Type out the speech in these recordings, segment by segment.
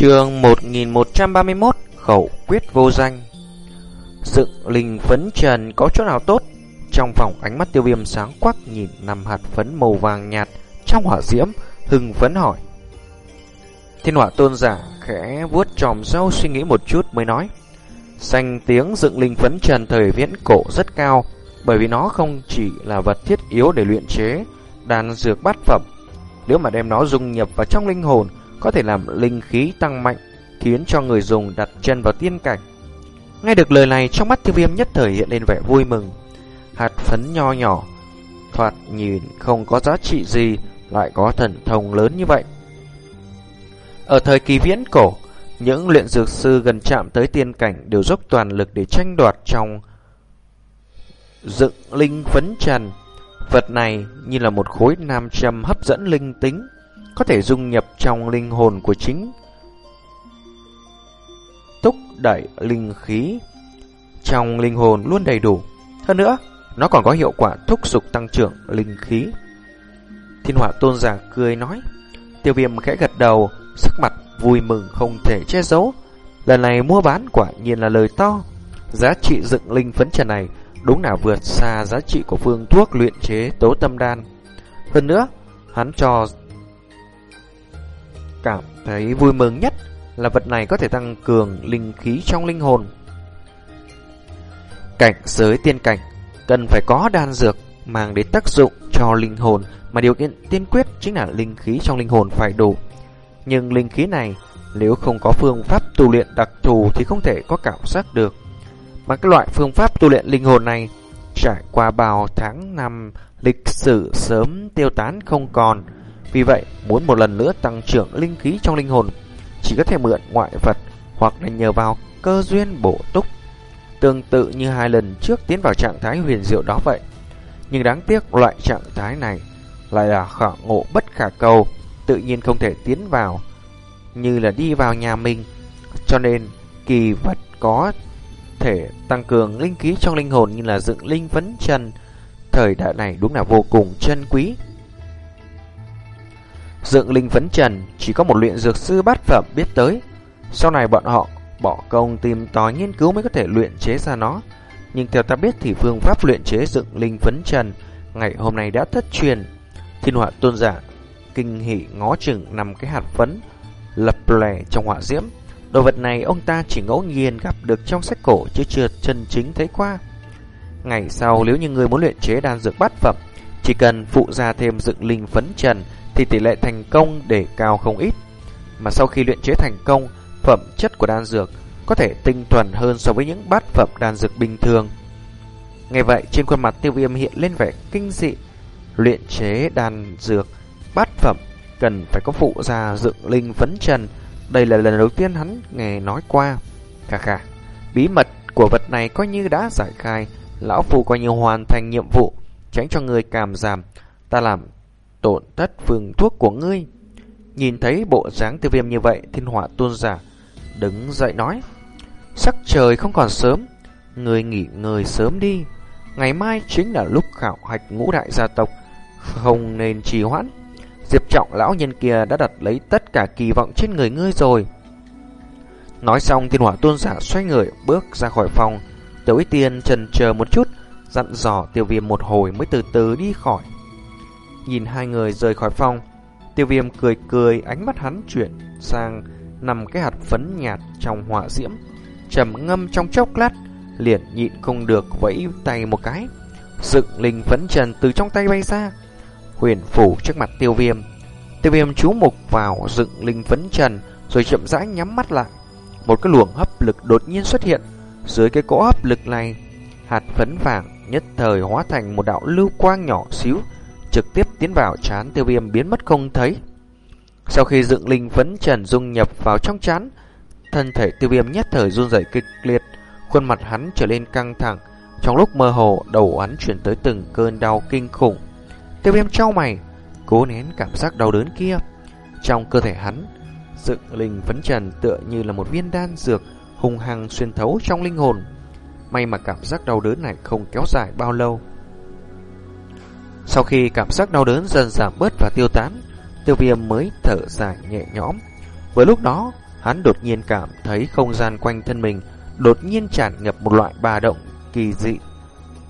Trường 1131 Khẩu quyết vô danh. Dựng linh phấn trần có chỗ nào tốt? Trong phòng ánh mắt tiêu viêm sáng quắc Nhìn nằm hạt phấn màu vàng nhạt Trong hỏa diễm, Hưng phấn hỏi. Thiên hỏa tôn giả khẽ vuốt tròm râu suy nghĩ một chút mới nói, Danh tiếng dựng linh phấn trần thời viễn cổ rất cao, Bởi vì nó không chỉ là vật thiết yếu để luyện chế Đàn dược bát phẩm. Nếu mà đem nó dung nhập vào trong linh hồn có thể làm linh khí tăng mạnh Khiến cho người dùng đặt chân vào tiên cảnh. Nghe được lời này trong mắt tiêu viêm nhất thời hiện lên vẻ vui mừng. Hạt phấn nho nhỏ Thoạt nhìn không có giá trị gì Lại có thần thông lớn như vậy. Ở thời kỳ viễn cổ những luyện dược sư gần chạm tới tiên cảnh đều dốc toàn lực để tranh đoạt trong dựng linh phấn trần. Vật này như là một khối nam châm hấp dẫn linh tính, có thể dung nhập trong linh hồn của chính. Túc đẩy linh khí trong linh hồn luôn đầy đủ. Hơn nữa, nó còn có hiệu quả thúc dục tăng trưởng linh khí. Thiên hỏa tôn giả cười nói. Tiêu viêm khẽ gật đầu, sắc mặt vui mừng không thể che giấu. Lần này mua bán quả nhiên là lời to. Giá trị dựng linh phấn trần này đúng là vượt xa giá trị của phương thuốc luyện chế tố tâm đan. Hơn nữa, hắn cho cảm thấy vui mừng nhất là vật này có thể tăng cường linh khí trong linh hồn. Cảnh giới tiên cảnh cần phải có đan dược mang đến tác dụng cho linh hồn, mà điều kiện tiên quyết chính là linh khí trong linh hồn phải đủ. Nhưng linh khí này, nếu không có phương pháp tu luyện đặc thù thì không thể có cảm giác được. Mà cái loại phương pháp tu luyện linh hồn này, trải qua bao tháng năm, lịch sử sớm tiêu tán không còn. Vì vậy, muốn một lần nữa tăng trưởng linh khí trong linh hồn, chỉ có thể mượn ngoại vật hoặc là nhờ vào cơ duyên bổ túc. Tương tự như hai lần trước tiến vào trạng thái huyền diệu đó vậy. Nhưng đáng tiếc loại trạng thái này lại là khả ngộ bất khả cầu, tự nhiên không thể tiến vào như là đi vào nhà mình. Cho nên kỳ vật có thể tăng cường linh khí trong linh hồn như là dựng linh vấn chân. Thời đại này đúng là vô cùng chân quý. Dựng linh vấn trần chỉ có một luyện dược sư bát phẩm biết tới. Sau này bọn họ bỏ công tìm tòi nghiên cứu mới có thể luyện chế ra nó. Nhưng theo ta biết thì phương pháp luyện chế dựng linh vấn trần ngày hôm nay đã thất truyền. Thiên họa tôn giả kinh hỉ ngó chừng nằm cái hạt phấn lập lẻ trong họa diễm. Đồ vật này ông ta chỉ ngẫu nhiên gặp được trong sách cổ chứ chưa chân chính thấy qua. Ngày sau nếu như người muốn luyện chế đan dược bát phẩm, chỉ cần phụ ra thêm dựng linh phấn trần thì tỷ lệ thành công để cao không ít. Mà sau khi luyện chế thành công, phẩm chất của đan dược có thể tinh thuần hơn so với những bát phẩm đan dược bình thường. Nghe vậy, trên khuôn mặt tiêu viêm hiện lên vẻ kinh dị. Luyện chế đan dược bát phẩm cần phải có phụ gia dựng linh phấn trần. Đây là lần đầu tiên hắn nghe nói qua. Khà khà, bí mật của vật này coi như đã giải khai. Lão phù coi như hoàn thành nhiệm vụ, tránh cho người cảm giảm. Ta làm tổn thất phương thuốc của ngươi. Nhìn thấy bộ dáng tiêu viêm như vậy, thiên họa tôn giả đứng dậy nói. Sắc trời không còn sớm, người nghỉ ngơi sớm đi. Ngày mai chính là lúc khảo hạch ngũ đại gia tộc, không nên trì hoãn. Diệp trọng lão nhân kia đã đặt lấy tất cả kỳ vọng trên người ngươi rồi. Nói xong thiên hỏa tôn giả xoay người bước ra khỏi phòng. Tiểu ý tiên trần chờ một chút, dặn dò tiêu viêm một hồi mới từ từ đi khỏi. Nhìn hai người rời khỏi phòng, tiêu viêm cười cười ánh mắt hắn chuyển sang nằm cái hạt phấn nhạt trong hỏa diễm. trầm ngâm trong chốc lát, liền nhịn không được vẫy tay một cái. Dựng linh phấn trần từ trong tay bay ra, huyền phủ trước mặt tiêu viêm. Tiêu viêm chú mục vào dựng linh phấn trần rồi chậm rãi nhắm mắt lại. Một cái luồng hấp lực đột nhiên xuất hiện. Dưới cái cỗ hấp lực này, hạt phấn vàng nhất thời hóa thành một đạo lưu quang nhỏ xíu, trực tiếp tiến vào chán tiêu viêm biến mất không thấy. Sau khi dựng linh phấn trần dung nhập vào trong chán, thân thể tiêu viêm nhất thời run rẩy kịch liệt, khuôn mặt hắn trở lên căng thẳng. Trong lúc mơ hồ, đầu hắn chuyển tới từng cơn đau kinh khủng. Tiêu viêm trao mày, cố nén cảm giác đau đớn kia. Trong cơ thể hắn, dựng linh phấn trần tựa như là một viên đan dược hung hăng xuyên thấu trong linh hồn. May mà cảm giác đau đớn này không kéo dài bao lâu. Sau khi cảm giác đau đớn dần giảm bớt và tiêu tán, tiêu viêm mới thở dài nhẹ nhõm. Với lúc đó, hắn đột nhiên cảm thấy không gian quanh thân mình đột nhiên tràn ngập một loại ba động kỳ dị.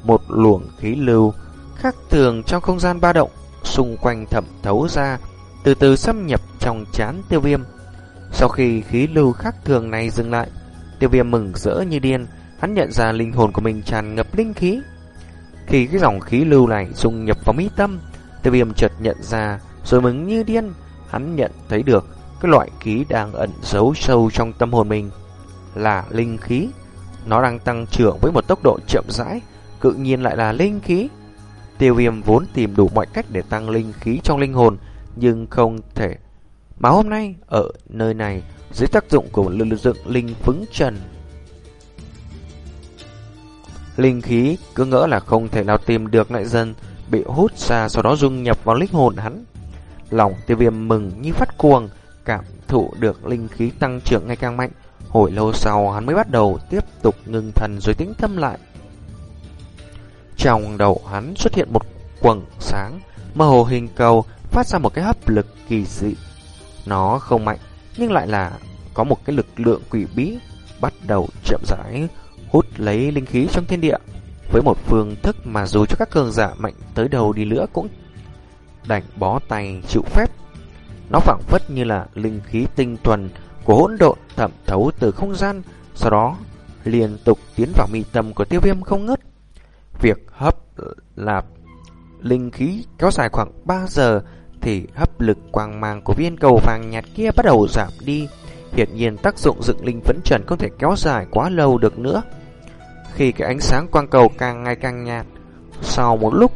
Một luồng khí lưu khác thường trong không gian ba động xung quanh thẩm thấu ra, từ từ xâm nhập trong chán tiêu viêm. Sau khi khí lưu khác thường này dừng lại, tiêu viêm mừng rỡ như điên, hắn nhận ra linh hồn của mình tràn ngập linh khí. Khi cái dòng khí lưu này xung nhập vào mi tâm, tiêu viêm chợt nhận ra, rồi mừng như điên, hắn nhận thấy được cái loại khí đang ẩn giấu sâu trong tâm hồn mình là linh khí. Nó đang tăng trưởng với một tốc độ chậm rãi, cự nhiên lại là linh khí. Tiêu viêm vốn tìm đủ mọi cách để tăng linh khí trong linh hồn, nhưng không thể. Mà hôm nay, ở nơi này, dưới tác dụng của lực lượng linh phứng trần, linh khí cứ ngỡ là không thể nào tìm được lại dần bị hút ra sau đó dung nhập vào linh hồn hắn. Lòng tiêu viêm mừng như phát cuồng, cảm thụ được linh khí tăng trưởng ngày càng mạnh. Hồi lâu sau hắn mới bắt đầu tiếp tục ngừng thần rồi tĩnh tâm lại. Trong đầu hắn xuất hiện một quầng sáng, mơ hồ hình cầu phát ra một cái hấp lực kỳ dị. Nó không mạnh, nhưng lại là có một cái lực lượng quỷ bí bắt đầu chậm rãi hút lấy linh khí trong thiên địa. Với một phương thức mà dù cho các cường giả mạnh tới đầu đi nữa cũng đành bó tay chịu phép. Nó phảng phất như là linh khí tinh thuần của hỗn độn thẩm thấu từ không gian, sau đó liên tục tiến vào mi tâm của tiêu viêm không ngớt. Việc hấp lạp linh khí kéo dài khoảng 3 giờ thì hấp lực quang mang của viên cầu vàng nhạt kia bắt đầu giảm đi. Hiện nhiên tác dụng dựng linh phấn trần không thể kéo dài quá lâu được nữa. Khi cái ánh sáng quang cầu càng ngày càng nhạt, sau một lúc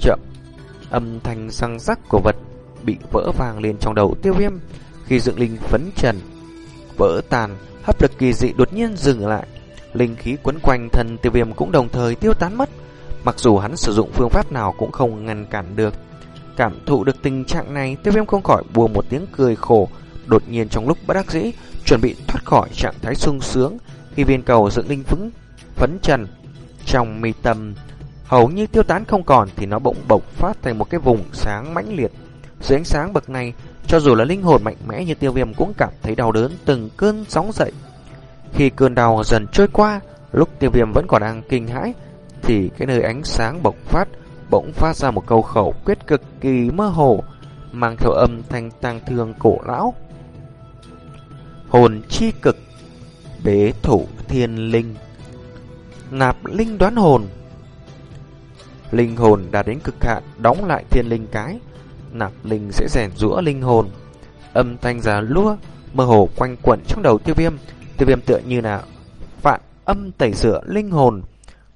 chậm, âm thanh răng rắc của vật bị vỡ vàng lên trong đầu tiêu viêm. Khi dựng linh phấn trần vỡ tàn, hấp lực kỳ dị đột nhiên dừng lại. Linh khí quấn quanh thân tiêu viêm cũng đồng thời tiêu tán mất. Mặc dù hắn sử dụng phương pháp nào cũng không ngăn cản được. Cảm thụ được tình trạng này, tiêu viêm không khỏi buồn một tiếng cười khổ. Đột nhiên trong lúc bất đắc dĩ, chuẩn bị thoát khỏi trạng thái sung sướng, khi viên cầu dựng linh vững phấn trần trong mi tâm hầu như tiêu tán không còn thì nó bỗng bộc phát thành một cái vùng sáng mãnh liệt. Dưới ánh sáng bậc này, cho dù là linh hồn mạnh mẽ như tiêu viêm cũng cảm thấy đau đớn từng cơn sóng dậy. Khi cơn đau dần trôi qua, lúc tiêu viêm vẫn còn đang kinh hãi, thì cái nơi ánh sáng bộc phát bỗng phát ra một câu khẩu quyết cực kỳ mơ hồ, mang theo âm thanh tang thương cổ lão. Hồn chi cực, bế thủ thiên linh, nạp linh đoán hồn. Linh hồn đạt đến cực hạn, đóng lại thiên linh cái, nạp linh sẽ rèn rũa linh hồn. Âm thanh già lúa, mơ hồ quanh quẩn trong đầu tiêu viêm, tiêu viêm tựa như là phạn âm tẩy rửa linh hồn,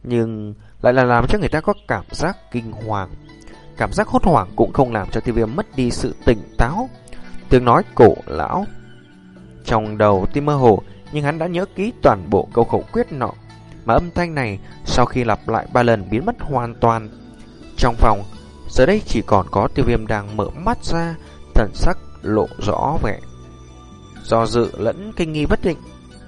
nhưng lại là làm cho người ta có cảm giác kinh hoàng. Cảm giác hốt hoảng cũng không làm cho tiêu viêm mất đi sự tỉnh táo. Tiếng nói cổ lão. Trong đầu tim mơ hồ, nhưng hắn đã nhớ ký toàn bộ câu khẩu quyết nọ. Mà âm thanh này sau khi lặp lại ba lần biến mất hoàn toàn. Trong phòng, giờ đây chỉ còn có tiêu viêm đang mở mắt ra, thần sắc lộ rõ vẻ. Do dự lẫn kinh nghi bất định,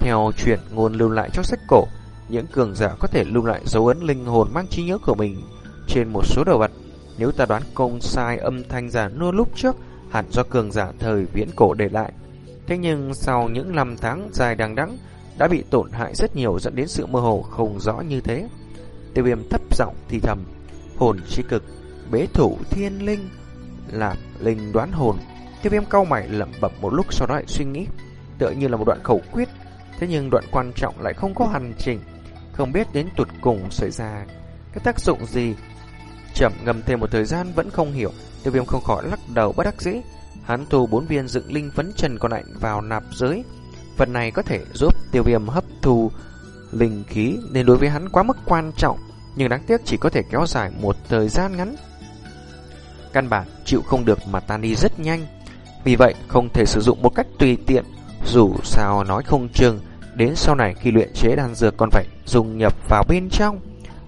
theo truyền ngôn lưu lại trong sách cổ, những cường giả có thể lưu lại dấu ấn linh hồn mang trí nhớ của mình trên một số đồ vật. Nếu ta đoán công sai âm thanh giả nua lúc trước, hẳn do cường giả thời viễn cổ để lại. Thế nhưng sau những năm tháng dài đằng đẵng đã bị tổn hại rất nhiều dẫn đến sự mơ hồ không rõ như thế. Tiêu viêm thấp giọng thì thầm, hồn chi cực, bế thủ thiên linh, là linh đoán hồn. Tiêu viêm cau mày lẩm bẩm một lúc sau đó lại suy nghĩ, tựa như là một đoạn khẩu quyết, thế nhưng đoạn quan trọng lại không có hoàn chỉnh, không biết đến tuột cùng xảy ra cái tác dụng gì. Chậm ngầm thêm một thời gian vẫn không hiểu, tiêu viêm không khỏi lắc đầu bất đắc dĩ. Hắn thu bốn viên dựng linh phấn trần còn lại vào nạp giới. Phần này có thể giúp tiêu viêm hấp thu linh khí nên đối với hắn quá mức quan trọng, nhưng đáng tiếc chỉ có thể kéo dài một thời gian ngắn. Căn bản chịu không được mà tan đi rất nhanh. Vì vậy không thể sử dụng một cách tùy tiện, dù sao nói không chừng Đến sau này khi luyện chế đan dược còn phải dùng nhập vào bên trong.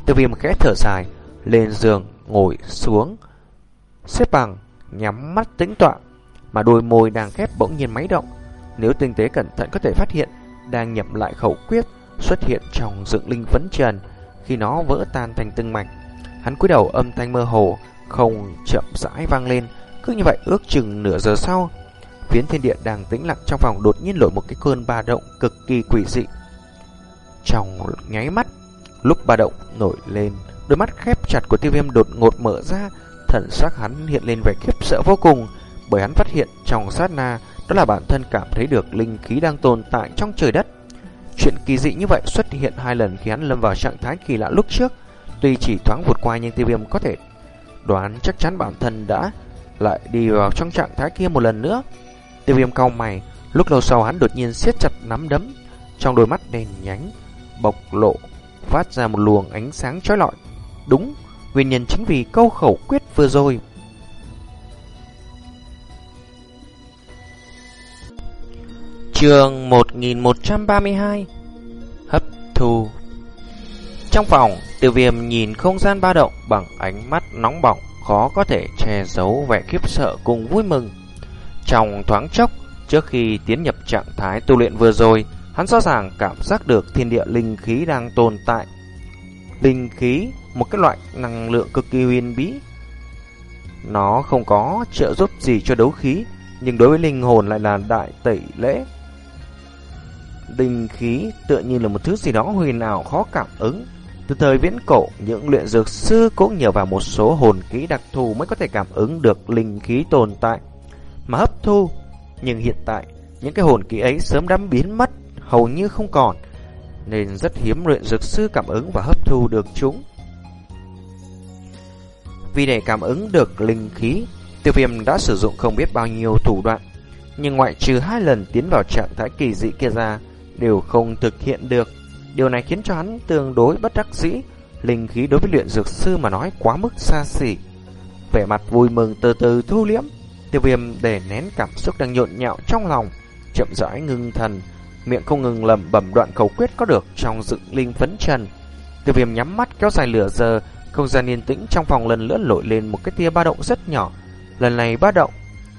Tiêu viêm khẽ thở dài, lên giường, ngồi xuống, xếp bằng, nhắm mắt tĩnh tọa, mà đôi môi đang khép bỗng nhiên máy động. Nếu tinh tế cẩn thận có thể phát hiện, đang nhập lại khẩu quyết xuất hiện trong dựng linh phấn trần khi nó vỡ tan thành từng mảnh. Hắn cúi đầu âm thanh mơ hồ, không chậm rãi vang lên, cứ như vậy ước chừng nửa giờ sau, Phiến thiên địa đang tĩnh lặng trong phòng đột nhiên nổi một cái cơn ba động cực kỳ quỷ dị. Trong nháy mắt, lúc ba động nổi lên, đôi mắt khép chặt của tiêu viêm đột ngột mở ra, thần sắc hắn hiện lên vẻ khiếp sợ vô cùng, bởi hắn phát hiện trong sát na, đó là bản thân cảm thấy được linh khí đang tồn tại trong trời đất. Chuyện kỳ dị như vậy xuất hiện hai lần khi hắn lâm vào trạng thái kỳ lạ lúc trước, tuy chỉ thoáng vụt qua nhưng tiêu viêm có thể đoán chắc chắn bản thân đã lại đi vào trong trạng thái kia một lần nữa. Tiêu viêm cau mày, lúc lâu sau hắn đột nhiên siết chặt nắm đấm, trong đôi mắt đèn nhánh, bộc lộ, phát ra một luồng ánh sáng chói lọi. Đúng, nguyên nhân chính vì câu khẩu quyết vừa rồi. Trường 1132 Hấp thu Trong phòng, tiêu viêm nhìn không gian ba động bằng ánh mắt nóng bỏng, khó có thể che giấu vẻ khiếp sợ cùng vui mừng. Trong thoáng chốc, trước khi tiến nhập trạng thái tu luyện vừa rồi, hắn rõ ràng cảm giác được thiên địa linh khí đang tồn tại. Linh khí, một cái loại năng lượng cực kỳ huyền bí. Nó không có trợ giúp gì cho đấu khí, nhưng đối với linh hồn lại là đại tẩy lễ. Linh khí tựa như là một thứ gì đó huyền ảo khó cảm ứng. Từ thời viễn cổ, những luyện dược sư cũng nhờ vào một số hồn khí đặc thù mới có thể cảm ứng được linh khí tồn tại mà hấp thu. Nhưng hiện tại, những cái hồn kỹ ấy sớm đã biến mất, hầu như không còn, nên rất hiếm luyện dược sư cảm ứng và hấp thu được chúng. Vì để cảm ứng được linh khí, tiêu viêm đã sử dụng không biết bao nhiêu thủ đoạn, nhưng ngoại trừ hai lần tiến vào trạng thái kỳ dị kia ra, đều không thực hiện được. Điều này khiến cho hắn tương đối bất đắc dĩ, linh khí đối với luyện dược sư mà nói quá mức xa xỉ. Vẻ mặt vui mừng từ từ thu liễm, Tiêu viêm để nén cảm xúc đang nhộn nhạo trong lòng, chậm rãi ngưng thần, miệng không ngừng lẩm bẩm đoạn khẩu quyết có được trong dựng linh phấn trần. Tiêu viêm nhắm mắt kéo dài lửa giờ, không gian yên tĩnh trong phòng lần lnữa nổi lên một cái tia ba động rất nhỏ. Lần này ba động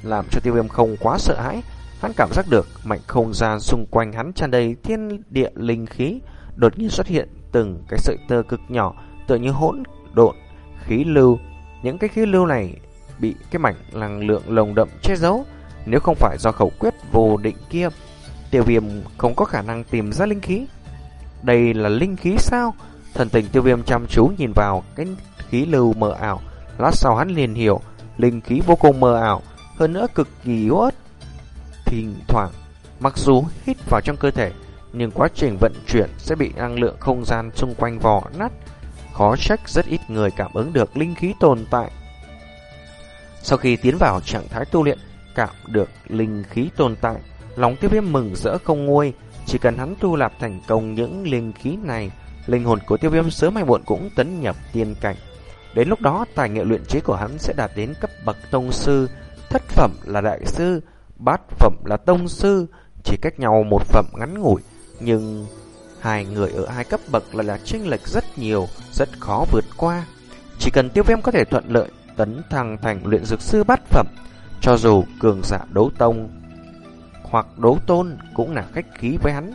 làm cho tiêu viêm không quá sợ hãi, hắn cảm giác được mạnh không gian xung quanh hắn tràn đầy thiên địa linh khí, đột nhiên xuất hiện từng cái sợi tơ cực nhỏ, tựa như hỗn độn khí lưu. Những cái khí lưu này bị cái mảnh năng lượng lồng đậm che giấu. Nếu không phải do khẩu quyết vô định kia, tiêu viêm không có khả năng tìm ra linh khí. Đây là linh khí sao? Thần tình tiêu viêm chăm chú nhìn vào cái khí lưu mờ ảo. Lát sau hắn liền hiểu, linh khí vô cùng mờ ảo, hơn nữa cực kỳ yếu ớt. Thỉnh thoảng, mặc dù hít vào trong cơ thể, nhưng quá trình vận chuyển sẽ bị năng lượng không gian xung quanh vò nát. Khó trách rất ít người cảm ứng được linh khí tồn tại. Sau khi tiến vào trạng thái tu luyện, cảm được linh khí tồn tại, lòng tiêu viêm mừng rỡ không nguôi. Chỉ cần hắn tu lạp thành công những linh khí này, linh hồn của tiêu viêm sớm hay muộn cũng tấn nhập tiên cảnh. Đến lúc đó, tài nghệ luyện chế của hắn sẽ đạt đến cấp bậc tông sư, thất phẩm là đại sư, bát phẩm là tông sư, chỉ cách nhau một phẩm ngắn ngủi. Nhưng hai người ở hai cấp bậc là là chênh lệch rất nhiều, rất khó vượt qua. Chỉ cần tiêu viêm có thể thuận lợi tấn thăng thành luyện dược sư bát phẩm, cho dù cường giả đấu tông hoặc đấu tôn cũng là khách khí với hắn.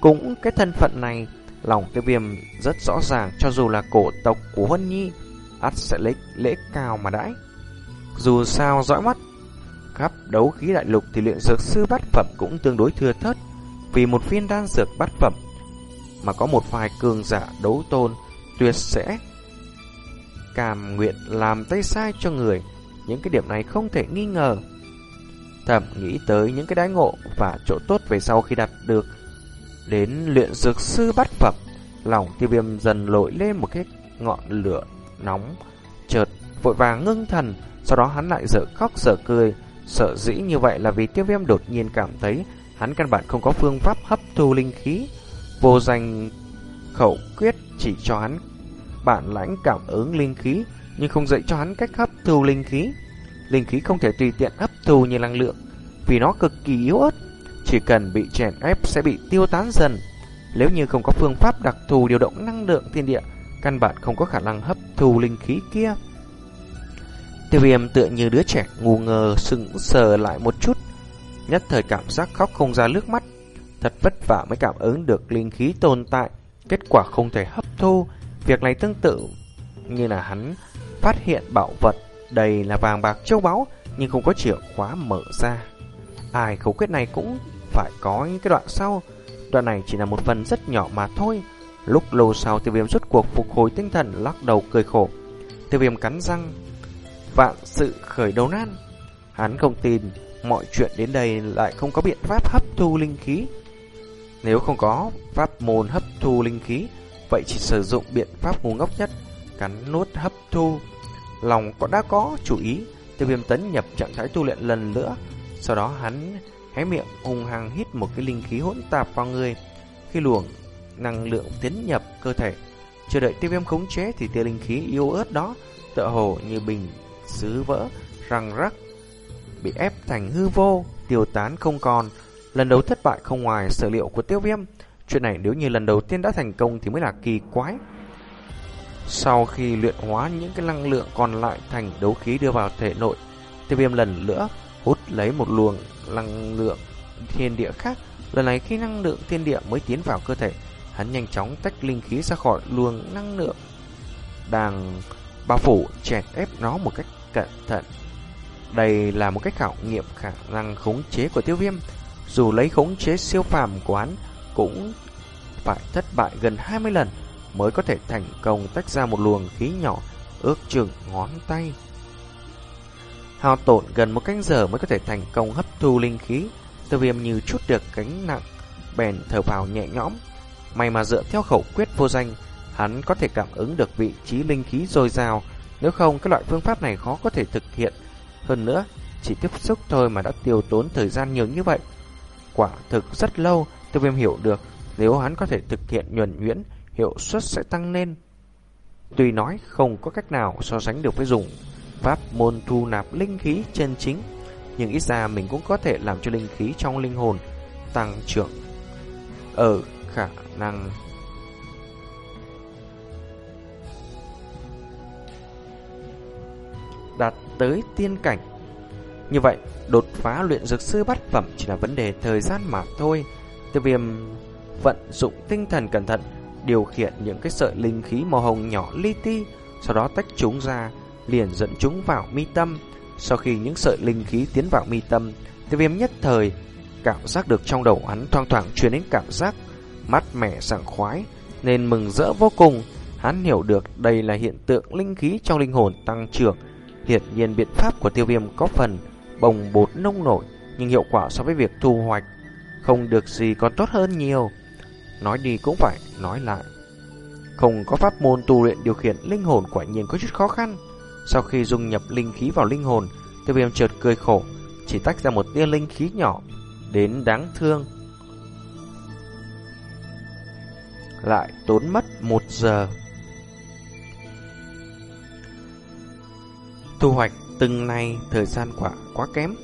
Cũng cái thân phận này, lòng tiêu viêm rất rõ ràng cho dù là cổ tộc của Huân Nhi, ắt sẽ lấy lễ cao mà đãi. Dù sao dõi mắt, khắp đấu khí đại lục thì luyện dược sư bát phẩm cũng tương đối thưa thớt, vì một viên đan dược bát phẩm mà có một vài cường giả đấu tôn tuyệt sẽ cảm nguyện làm tay sai cho người. Những cái điểm này không thể nghi ngờ. Thầm nghĩ tới những cái đái ngộ và chỗ tốt về sau khi đạt được đến luyện dược sư bắt phẩm. Lòng tiêu viêm dần lội lên một cái ngọn lửa nóng, chợt vội vàng ngưng thần, sau đó hắn lại dở khóc dở cười. Sợ dĩ như vậy là vì tiêu viêm đột nhiên cảm thấy hắn căn bản không có phương pháp hấp thu linh khí. Vô danh khẩu quyết chỉ cho hắn bản lãnh cảm ứng linh khí, nhưng không dạy cho hắn cách hấp thu linh khí. Linh khí không thể tùy tiện hấp thu như năng lượng, vì nó cực kỳ yếu ớt, chỉ cần bị chèn ép sẽ bị tiêu tán dần. Nếu như không có phương pháp đặc thù điều động năng lượng thiên địa, căn bản không có khả năng hấp thu linh khí kia. Tiêu viêm tựa như đứa trẻ ngu ngờ sững sờ lại một chút, nhất thời cảm giác khóc không ra nước mắt. Thật vất vả mới cảm ứng được linh khí tồn tại, kết quả không thể hấp thu, Việc này tương tự như là hắn phát hiện bảo vật đầy là vàng bạc châu báu nhưng không có chìa khóa mở ra. Ai khẩu quyết này cũng phải có những cái đoạn sau. Đoạn này chỉ là một phần rất nhỏ mà thôi. Lúc lâu sau tiêu viêm rút cuộc phục hồi tinh thần lắc đầu cười khổ. Tiêu viêm cắn răng. Vạn sự khởi đầu nan. Hắn không tin mọi chuyện đến đây lại không có biện pháp hấp thu linh khí. Nếu không có pháp môn hấp thu linh khí, vậy chỉ sử dụng biện pháp ngu ngốc nhất, cắn nuốt hấp thu. Lòng có đã có chủ ý, tiêu viêm tấn nhập trạng thái tu luyện lần nữa. Sau đó hắn hé miệng hùng hăng hít một cái linh khí hỗn tạp vào người. Khi luồng năng lượng tiến nhập cơ thể, chờ đợi tiêu viêm khống chế thì tia linh khí yếu ớt đó tựa hồ như bình sứ vỡ, răng rắc, bị ép thành hư vô, tiêu tán không còn. Lần đầu thất bại không ngoài sở liệu của tiêu viêm. Chuyện này nếu như lần đầu tiên đã thành công thì mới là kỳ quái. Sau khi luyện hóa những cái năng lượng còn lại thành đấu khí đưa vào thể nội, tiêu viêm lần nữa hút lấy một luồng năng lượng thiên địa khác. Lần này khi năng lượng thiên địa mới tiến vào cơ thể, hắn nhanh chóng tách linh khí ra khỏi luồng năng lượng đang bao phủ chèn ép nó một cách cẩn thận. Đây là một cách khảo nghiệm khả năng khống chế của tiêu viêm. Dù lấy khống chế siêu phàm của hắn cũng phải thất bại gần 20 lần mới có thể thành công tách ra một luồng khí nhỏ ước chừng ngón tay. Hao tổn gần một canh giờ mới có thể thành công hấp thu linh khí. Tiêu viêm như chút được cánh nặng, bèn thở vào nhẹ nhõm. May mà dựa theo khẩu quyết vô danh, hắn có thể cảm ứng được vị trí linh khí dồi dào. Nếu không, cái loại phương pháp này khó có thể thực hiện. Hơn nữa, chỉ tiếp xúc thôi mà đã tiêu tốn thời gian nhiều như vậy. Quả thực rất lâu, tiêu viêm hiểu được nếu hắn có thể thực hiện nhuần nhuyễn, hiệu suất sẽ tăng lên. Tuy nói không có cách nào so sánh được với dùng pháp môn thu nạp linh khí chân chính, nhưng ít ra mình cũng có thể làm cho linh khí trong linh hồn tăng trưởng ở khả năng đạt tới tiên cảnh. Như vậy, đột phá luyện dược sư bát phẩm chỉ là vấn đề thời gian mà thôi. Tiêu viêm vận dụng tinh thần cẩn thận, điều khiển những cái sợi linh khí màu hồng nhỏ li ti, sau đó tách chúng ra, liền dẫn chúng vào mi tâm. Sau khi những sợi linh khí tiến vào mi tâm, tiêu viêm nhất thời cảm giác được trong đầu hắn thoang thoảng truyền đến cảm giác mát mẻ sảng khoái, nên mừng rỡ vô cùng. Hắn hiểu được đây là hiện tượng linh khí trong linh hồn tăng trưởng. Hiển nhiên biện pháp của tiêu viêm có phần bồng bột nông nổi, nhưng hiệu quả so với việc thu hoạch không được gì còn tốt hơn nhiều. Nói đi cũng phải nói lại. Không có pháp môn tu luyện điều khiển linh hồn quả nhiên có chút khó khăn. Sau khi dung nhập linh khí vào linh hồn, tiêu viêm chợt cười khổ, chỉ tách ra một tia linh khí nhỏ, đến đáng thương. Lại tốn mất một giờ. Thu hoạch từng này thời gian quả quá kém,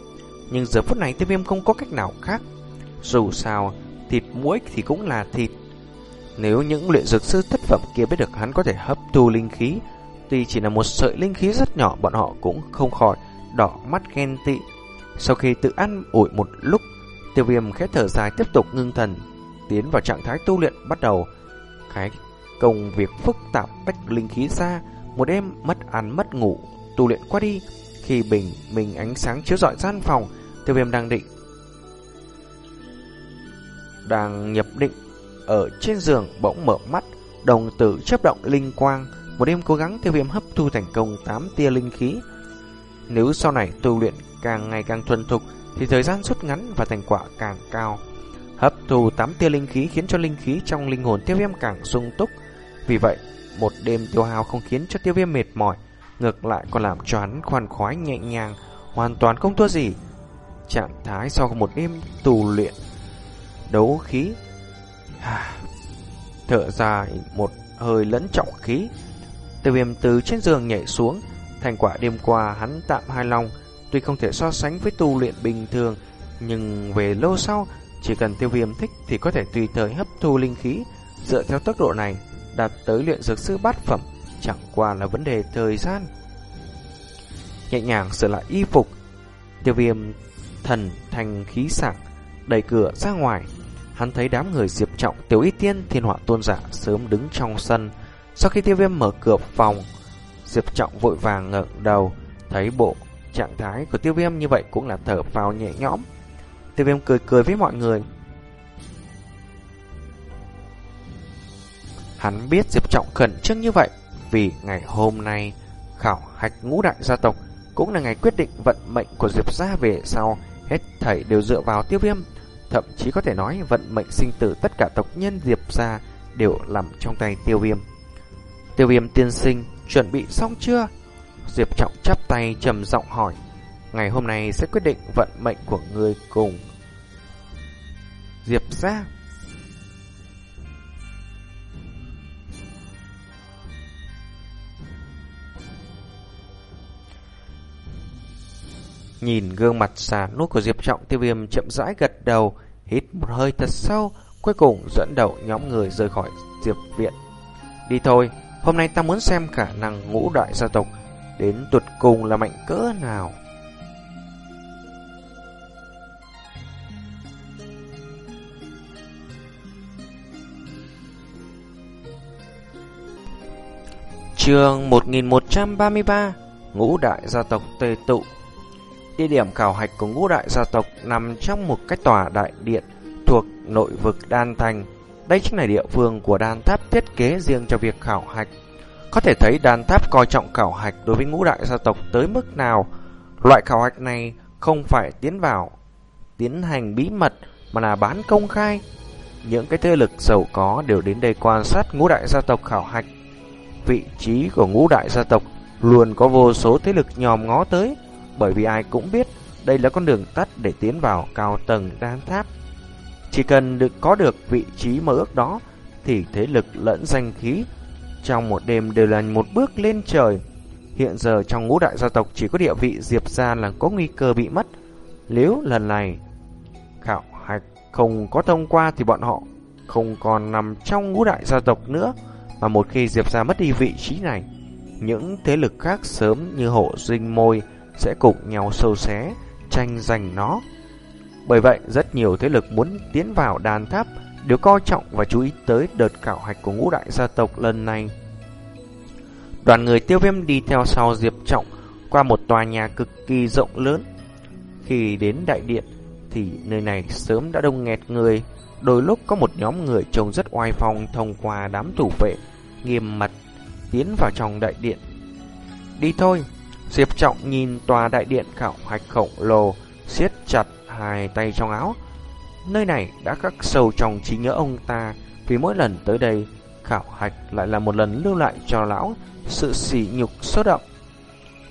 nhưng giờ phút này tiêu viêm không có cách nào khác. Dù sao, thịt muối thì cũng là thịt. Nếu những luyện dược sư thất phẩm kia biết được hắn có thể hấp thu linh khí, tuy chỉ là một sợi linh khí rất nhỏ, bọn họ cũng không khỏi đỏ mắt ghen tị. Sau khi tự ăn ủi một lúc, tiêu viêm khẽ thở dài tiếp tục ngưng thần, tiến vào trạng thái tu luyện bắt đầu. Cái công việc phức tạp tách linh khí ra, một đêm mất ăn mất ngủ, tu luyện qua đi. Khi bình mình ánh sáng chiếu rọi gian phòng, tiêu viêm đang định đang nhập định ở trên giường bỗng mở mắt, đồng tử chấp động linh quang, một đêm cố gắng tiêu viêm hấp thu thành công 8 tia linh khí. Nếu sau này tu luyện càng ngày càng thuần thục thì thời gian rút ngắn và thành quả càng cao. Hấp thu 8 tia linh khí khiến cho linh khí trong linh hồn tiêu viêm càng sung túc. Vì vậy, một đêm tiêu hao không khiến cho tiêu viêm mệt mỏi, ngược lại còn làm cho hắn khoan khoái nhẹ nhàng, hoàn toàn không thua gì. Trạng thái sau một đêm tù luyện đấu khí. Thở dài một hơi lẫn trọng khí. Tiêu viêm từ trên giường nhảy xuống. Thành quả đêm qua hắn tạm hài lòng. Tuy không thể so sánh với tu luyện bình thường. Nhưng về lâu sau, chỉ cần tiêu viêm thích thì có thể tùy thời hấp thu linh khí. Dựa theo tốc độ này, đạt tới luyện dược sư bát phẩm. Chẳng qua là vấn đề thời gian. Nhẹ nhàng sửa lại y phục. Tiêu viêm thần thành khí sảng đẩy cửa ra ngoài Hắn thấy đám người Diệp Trọng, Tiểu Y Tiên, Thiên Họa Tôn Giả sớm đứng trong sân. Sau khi tiêu viêm mở cửa phòng, Diệp Trọng vội vàng ngẩng đầu, thấy bộ trạng thái của tiêu viêm như vậy cũng là thở phào nhẹ nhõm. tiêu viêm cười cười với mọi người. Hắn biết Diệp Trọng khẩn trương như vậy vì ngày hôm nay khảo hạch ngũ đại gia tộc cũng là ngày quyết định vận mệnh của Diệp gia về sau, hết thảy đều dựa vào tiêu viêm. Thậm chí có thể nói vận mệnh sinh tử tất cả tộc nhân Diệp gia đều nằm trong tay tiêu viêm. Tiêu viêm tiên sinh, chuẩn bị xong chưa? Diệp Trọng chắp tay trầm giọng hỏi. Ngày hôm nay sẽ quyết định vận mệnh của người cùng. Diệp gia Nhìn gương mặt xà nút của Diệp Trọng tiêu viêm chậm rãi gật đầu, hít một hơi thật sâu, cuối cùng dẫn đầu nhóm người rời khỏi Diệp Viện. Đi thôi, hôm nay ta muốn xem khả năng ngũ đại gia tộc đến tuột cùng là mạnh cỡ nào. Trường 1133 Ngũ đại gia tộc Tề Tụ Địa điểm khảo hạch của ngũ đại gia tộc nằm trong một cái tòa đại điện thuộc nội vực Đan Thành. Đây chính là địa phương của đan tháp thiết kế riêng cho việc khảo hạch. Có thể thấy đan tháp coi trọng khảo hạch đối với ngũ đại gia tộc tới mức nào. Loại khảo hạch này không phải tiến vào, tiến hành bí mật mà là bán công khai. Những cái thế lực giàu có đều đến đây quan sát ngũ đại gia tộc khảo hạch. Vị trí của ngũ đại gia tộc luôn có vô số thế lực nhòm ngó tới bởi vì ai cũng biết đây là con đường tắt để tiến vào cao tầng đan tháp. Chỉ cần được có được vị trí mơ ước đó thì thế lực lẫn danh khí trong một đêm đều là một bước lên trời. Hiện giờ trong ngũ đại gia tộc chỉ có địa vị Diệp gia là có nguy cơ bị mất. Nếu lần này khảo hạch không có thông qua thì bọn họ không còn nằm trong ngũ đại gia tộc nữa. Mà một khi Diệp gia mất đi vị trí này, những thế lực khác sớm như hộ dinh môi sẽ cùng nhau sâu xé, tranh giành nó. Bởi vậy, rất nhiều thế lực muốn tiến vào đàn tháp đều coi trọng và chú ý tới đợt khảo hạch của ngũ đại gia tộc lần này. Đoàn người tiêu viêm đi theo sau Diệp Trọng qua một tòa nhà cực kỳ rộng lớn. Khi đến đại điện thì nơi này sớm đã đông nghẹt người. Đôi lúc có một nhóm người trông rất oai phong thông qua đám thủ vệ, nghiêm mặt tiến vào trong đại điện. Đi thôi, Diệp Trọng nhìn tòa đại điện khảo hạch khổng lồ, siết chặt hai tay trong áo. Nơi này đã khắc sâu trong trí nhớ ông ta, vì mỗi lần tới đây, khảo hạch lại là một lần lưu lại cho lão sự sỉ nhục sốt động.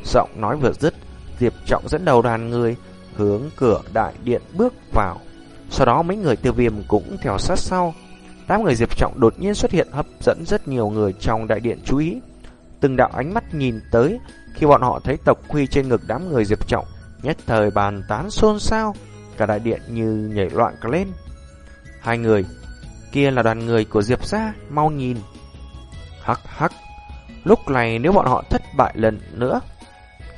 Giọng nói vừa dứt, Diệp Trọng dẫn đầu đoàn người hướng cửa đại điện bước vào. Sau đó mấy người tiêu viêm cũng theo sát sau. Đám người Diệp Trọng đột nhiên xuất hiện hấp dẫn rất nhiều người trong đại điện chú ý. Từng đạo ánh mắt nhìn tới khi bọn họ thấy tộc quy trên ngực đám người Diệp Trọng, nhất thời bàn tán xôn xao, cả đại điện như nhảy loạn cả lên. Hai người, kia là đoàn người của Diệp gia, mau nhìn. Hắc hắc, lúc này nếu bọn họ thất bại lần nữa,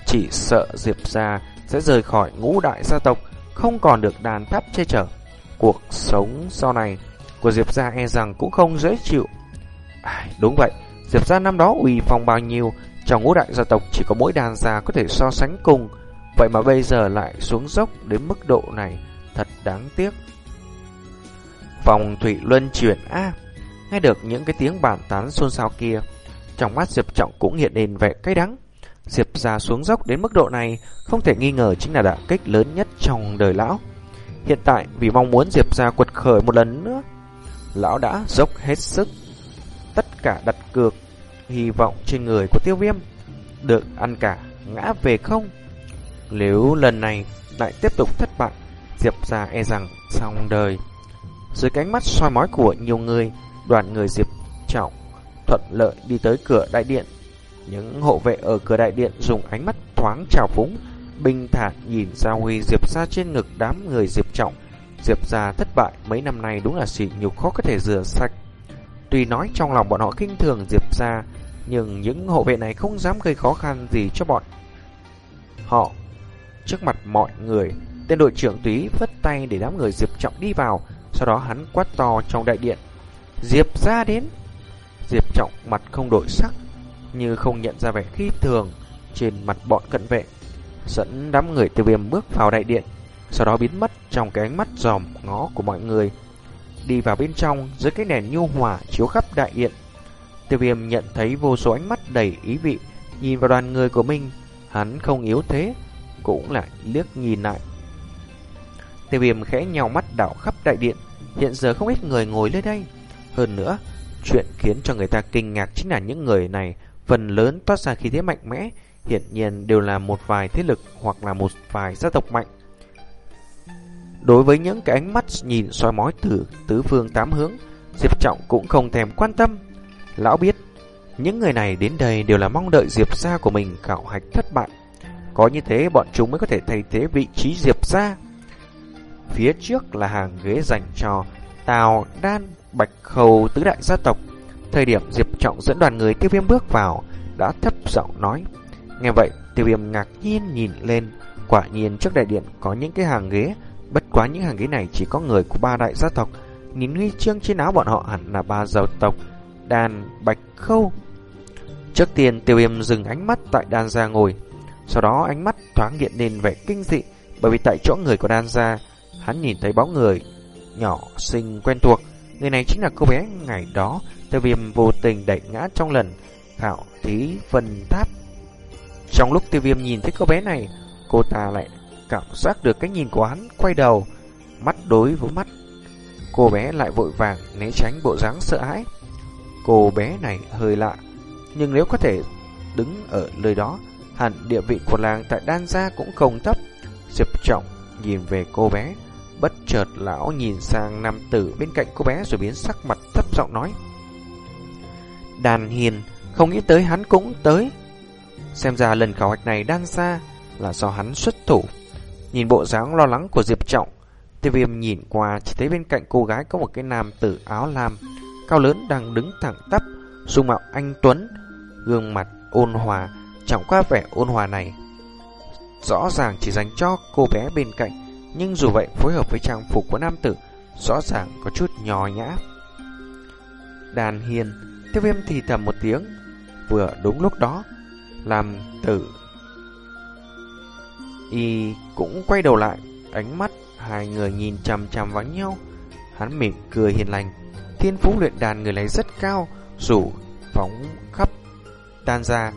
chỉ sợ Diệp gia sẽ rời khỏi ngũ đại gia tộc, không còn được đàn tháp che chở. Cuộc sống sau này của Diệp gia e rằng cũng không dễ chịu. À, đúng vậy, Diệp gia năm đó ủy phòng bao nhiêu, trong ngũ đại gia tộc chỉ có mỗi đàn gia có thể so sánh cùng, vậy mà bây giờ lại xuống dốc đến mức độ này, thật đáng tiếc. Vòng thủy luân chuyển A, nghe được những cái tiếng bàn tán xôn xao kia, trong mắt Diệp Trọng cũng hiện lên vẻ cay đắng. Diệp gia xuống dốc đến mức độ này, không thể nghi ngờ chính là đả kích lớn nhất trong đời lão. Hiện tại vì mong muốn Diệp gia quật khởi một lần nữa, lão đã dốc hết sức, tất cả đặt cược hy vọng trên người của tiêu viêm được ăn cả ngã về không. Nếu lần này lại tiếp tục thất bại, Diệp ra e rằng xong đời. Dưới cánh mắt soi mói của nhiều người, đoàn người Diệp Trọng thuận lợi đi tới cửa đại điện. Những hộ vệ ở cửa đại điện dùng ánh mắt thoáng trào phúng, bình thản nhìn ra huy Diệp ra trên ngực đám người Diệp Trọng. Diệp ra thất bại mấy năm nay đúng là xỉ nhục khó có thể rửa sạch. Tuy nói trong lòng bọn họ kinh thường Diệp ra, nhưng những hộ vệ này không dám gây khó khăn gì cho bọn họ. Trước mặt mọi người, tên đội trưởng túy vất tay để đám người Diệp Trọng đi vào, sau đó hắn quát to trong đại điện. Diệp ra đến! Diệp Trọng mặt không đổi sắc, như không nhận ra vẻ khi thường trên mặt bọn cận vệ. Dẫn đám người tiêu viêm bước vào đại điện, sau đó biến mất trong cái ánh mắt dòm ngó của mọi người. Đi vào bên trong, dưới cái đèn nhu hòa chiếu khắp đại điện. Tiêu viêm nhận thấy vô số ánh mắt đầy ý vị, nhìn vào đoàn người của mình, hắn không yếu thế, cũng lại liếc nhìn lại. Tiêu viêm khẽ nhau mắt đảo khắp đại điện, hiện giờ không ít người ngồi lên đây. Hơn nữa, chuyện khiến cho người ta kinh ngạc chính là những người này phần lớn toát ra khí thế mạnh mẽ, hiện nhiên đều là một vài thế lực hoặc là một vài gia tộc mạnh. Đối với những cái ánh mắt nhìn soi mói từ tứ phương tám hướng, Diệp Trọng cũng không thèm quan tâm. Lão biết, những người này đến đây đều là mong đợi Diệp gia của mình khảo hạch thất bại. Có như thế bọn chúng mới có thể thay thế vị trí Diệp gia. Phía trước là hàng ghế dành cho Tào, Đan, Bạch Khâu tứ đại gia tộc. Thời điểm Diệp Trọng dẫn đoàn người tiêu viêm bước vào, đã thấp giọng nói. Nghe vậy, tiêu viêm ngạc nhiên nhìn lên, quả nhiên trước đại điện có những cái hàng ghế, bất quá những hàng ghế này chỉ có người của ba đại gia tộc. Nhìn huy chương trên áo bọn họ hẳn là ba gia tộc, đàn, bạch, khâu. Trước tiên tiêu viêm dừng ánh mắt tại đàn gia ngồi, sau đó ánh mắt thoáng hiện lên vẻ kinh dị, bởi vì tại chỗ người của đàn gia, hắn nhìn thấy bóng người nhỏ xinh quen thuộc. Người này chính là cô bé ngày đó tiêu viêm vô tình đẩy ngã trong lần khảo thí phân tháp. Trong lúc tiêu viêm nhìn thấy cô bé này, cô ta lại cảm giác được cái nhìn của hắn quay đầu, mắt đối với mắt. Cô bé lại vội vàng né tránh bộ dáng sợ hãi. Cô bé này hơi lạ, nhưng nếu có thể đứng ở nơi đó, hẳn địa vị của làng tại Đan Gia cũng không thấp. Diệp Trọng nhìn về cô bé, bất chợt lão nhìn sang nam tử bên cạnh cô bé rồi biến sắc mặt thấp giọng nói. Đàn hiền, không nghĩ tới hắn cũng tới. Xem ra lần khảo hạch này đan xa là do hắn xuất thủ. Nhìn bộ dáng lo lắng của Diệp Trọng, tiêu viêm nhìn qua chỉ thấy bên cạnh cô gái có một cái nam tử áo lam, cao lớn đang đứng thẳng tắp, dung mạo anh Tuấn, gương mặt ôn hòa, chẳng qua vẻ ôn hòa này. Rõ ràng chỉ dành cho cô bé bên cạnh, nhưng dù vậy phối hợp với trang phục của nam tử, rõ ràng có chút nhỏ nhã. Đàn hiền Tiêu viêm thì thầm một tiếng Vừa đúng lúc đó Làm tử Y cũng quay đầu lại Ánh mắt hai người nhìn chằm chằm vào nhau Hắn mỉm cười hiền lành Thiên phú luyện đàn người này rất cao, Dù phóng khắp tan ra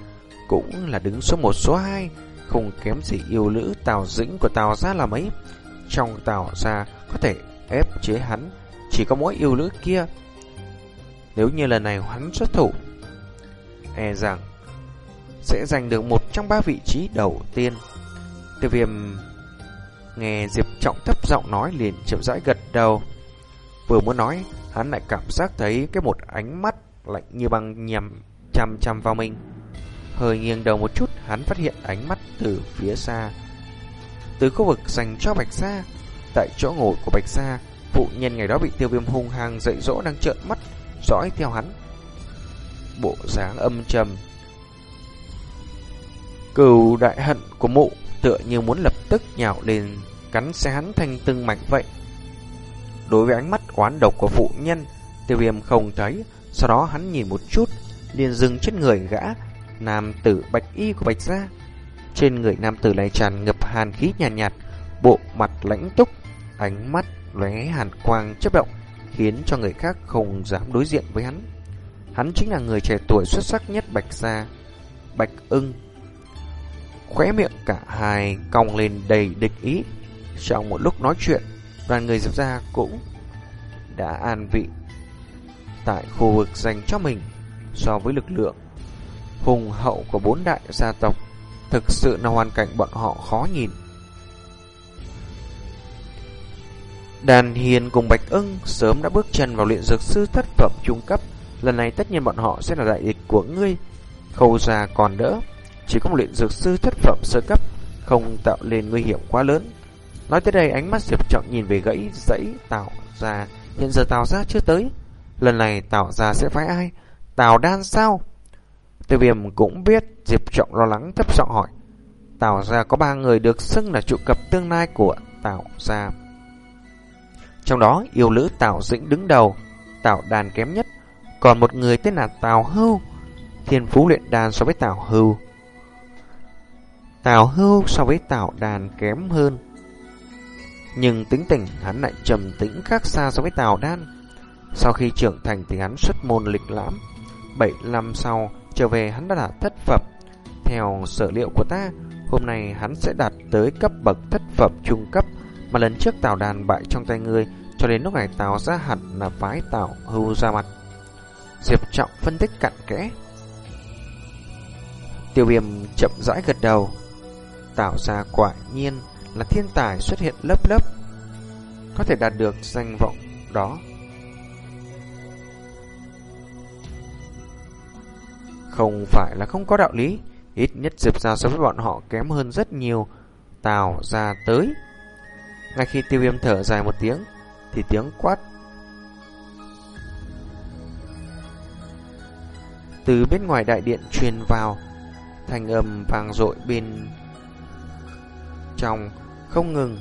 Cũng là đứng số một, số hai, Không kém gì yêu nữ Tào Dĩnh của Tào gia là mấy. Trong Tào gia có thể ép chế hắn, Chỉ có mỗi yêu nữ kia. Nếu như lần này hắn xuất thủ E rằng Sẽ giành được một trong ba vị trí đầu tiên. Tiêu viêm Nghe Diệp Trọng thấp giọng nói liền chậm rãi gật đầu, Vừa muốn nói Hắn lại cảm giác thấy cái một ánh mắt Lạnh như băng nhằm chằm chằm vào mình Hơi nghiêng đầu một chút, Hắn phát hiện ánh mắt từ phía xa Từ khu vực dành cho Bạch Sa, Tại chỗ ngồi của Bạch Sa, Phụ nhân ngày đó bị tiêu viêm hung hăng dậy dỗ đang trợn mắt, dõi theo hắn. Bộ dáng âm trầm. Cừu đại hận của mụ tựa như muốn lập tức nhào lên cắn xé hắn thành từng mảnh vậy. Đối với ánh mắt oán độc của phụ nhân, tiêu viêm không thấy, sau đó hắn nhìn một chút, liền dừng trên người gã, nam tử bạch y của bạch gia. Trên người nam tử này tràn ngập hàn khí nhàn nhạt, nhạt, bộ mặt lãnh túc, ánh mắt lóe hàn quang chấp động, khiến cho người khác không dám đối diện với hắn. Hắn chính là người trẻ tuổi xuất sắc nhất Bạch Gia, Bạch ưng. Khóe miệng cả hai cong lên đầy địch ý. Trong một lúc nói chuyện, đoàn người Diệp Gia cũng đã an vị tại khu vực dành cho mình so với lực lượng hùng hậu của bốn đại gia tộc. Thực sự là hoàn cảnh bọn họ khó nhìn. Đàn Hiền cùng Bạch ưng sớm đã bước chân vào luyện dược sư thất phẩm trung cấp. Lần này tất nhiên bọn họ sẽ là đại địch của ngươi. Khâu già còn đỡ. Chỉ có một luyện dược sư thất phẩm sơ cấp, không tạo lên nguy hiểm quá lớn. Nói tới đây ánh mắt Diệp Trọng nhìn về gãy dãy Tào ra. Hiện giờ Tào ra chưa tới. Lần này Tào ra sẽ phái ai? Tào đan sao? Tiêu viêm cũng biết Diệp Trọng lo lắng thấp giọng hỏi. Tào ra có ba người được xưng là trụ cập tương lai của Tào ra Trong đó yêu nữ Tào Dĩnh đứng đầu, Tào Đàn kém nhất, còn một người tên là Tào Hưu, thiên phú luyện đàn so với Tào Hưu. Tào Hưu so với Tào Đàn kém hơn. Nhưng tính tình hắn lại trầm tĩnh khác xa so với Tào Đan. Sau khi trưởng thành thì hắn xuất môn lịch lãm. Bảy năm sau, trở về hắn đã là thất phẩm. Theo sở liệu của ta, hôm nay hắn sẽ đạt tới cấp bậc thất phẩm trung cấp mà lần trước Tào Đan bại trong tay ngươi, cho đến lúc này Tào ra hẳn là phái Tào hưu ra mặt. Diệp Trọng phân tích cặn kẽ. Tiêu viêm chậm rãi gật đầu. Tào ra quả nhiên là thiên tài xuất hiện lớp lớp, có thể đạt được danh vọng đó. Không phải là không có đạo lý, ít nhất Diệp ra so với bọn họ kém hơn rất nhiều. Tào ra tới. Ngay khi tiêu viêm thở dài một tiếng, thì tiếng quát từ bên ngoài đại điện truyền vào, thành âm vang dội bên trong không ngừng.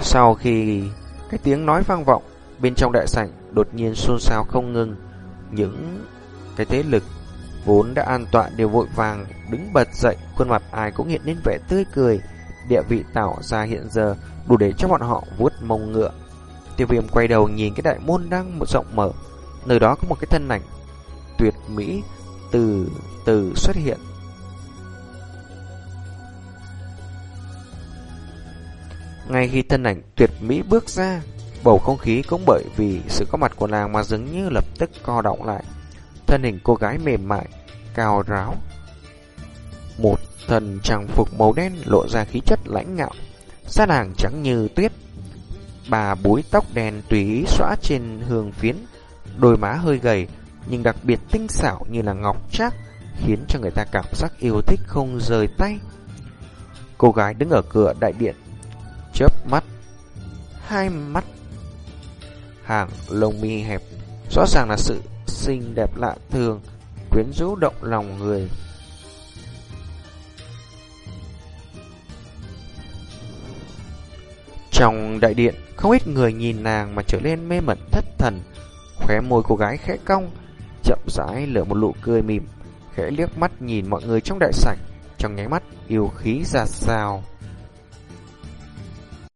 Sau khi cái tiếng nói vang vọng, bên trong đại sảnh đột nhiên xôn xao không ngừng, những cái thế lực vốn đã an toàn đều vội vàng đứng bật dậy, khuôn mặt ai cũng hiện lên vẻ tươi cười, địa vị tạo ra hiện giờ đủ để cho bọn họ vuốt mông ngựa. Tiêu viêm quay đầu nhìn cái đại môn đang một rộng mở, nơi đó có một cái thân ảnh tuyệt mỹ từ từ xuất hiện. Ngay khi thân ảnh tuyệt mỹ bước ra, bầu không khí cũng bởi vì sự có mặt của nàng mà dường như lập tức co động lại. Thân hình cô gái mềm mại, cao ráo. Một thần trang phục màu đen lộ ra khí chất lãnh ngạo, da nàng trắng như tuyết. Bà búi tóc đen tùy ý xõa trên hương phiến, đôi má hơi gầy, nhưng đặc biệt tinh xảo như là ngọc trác, khiến cho người ta cảm giác yêu thích không rời tay. Cô gái đứng ở cửa đại điện, chớp mắt, hai mắt, hàng lông mi hẹp, rõ ràng là sự xinh đẹp lạ thường, quyến rũ động lòng người. Trong đại điện, không ít người nhìn nàng mà trở lên mê mẩn thất thần, khóe môi cô gái khẽ cong, chậm rãi lửa một nụ cười mỉm, khẽ liếc mắt nhìn mọi người trong đại sảnh, trong nháy mắt yêu khí ra sao.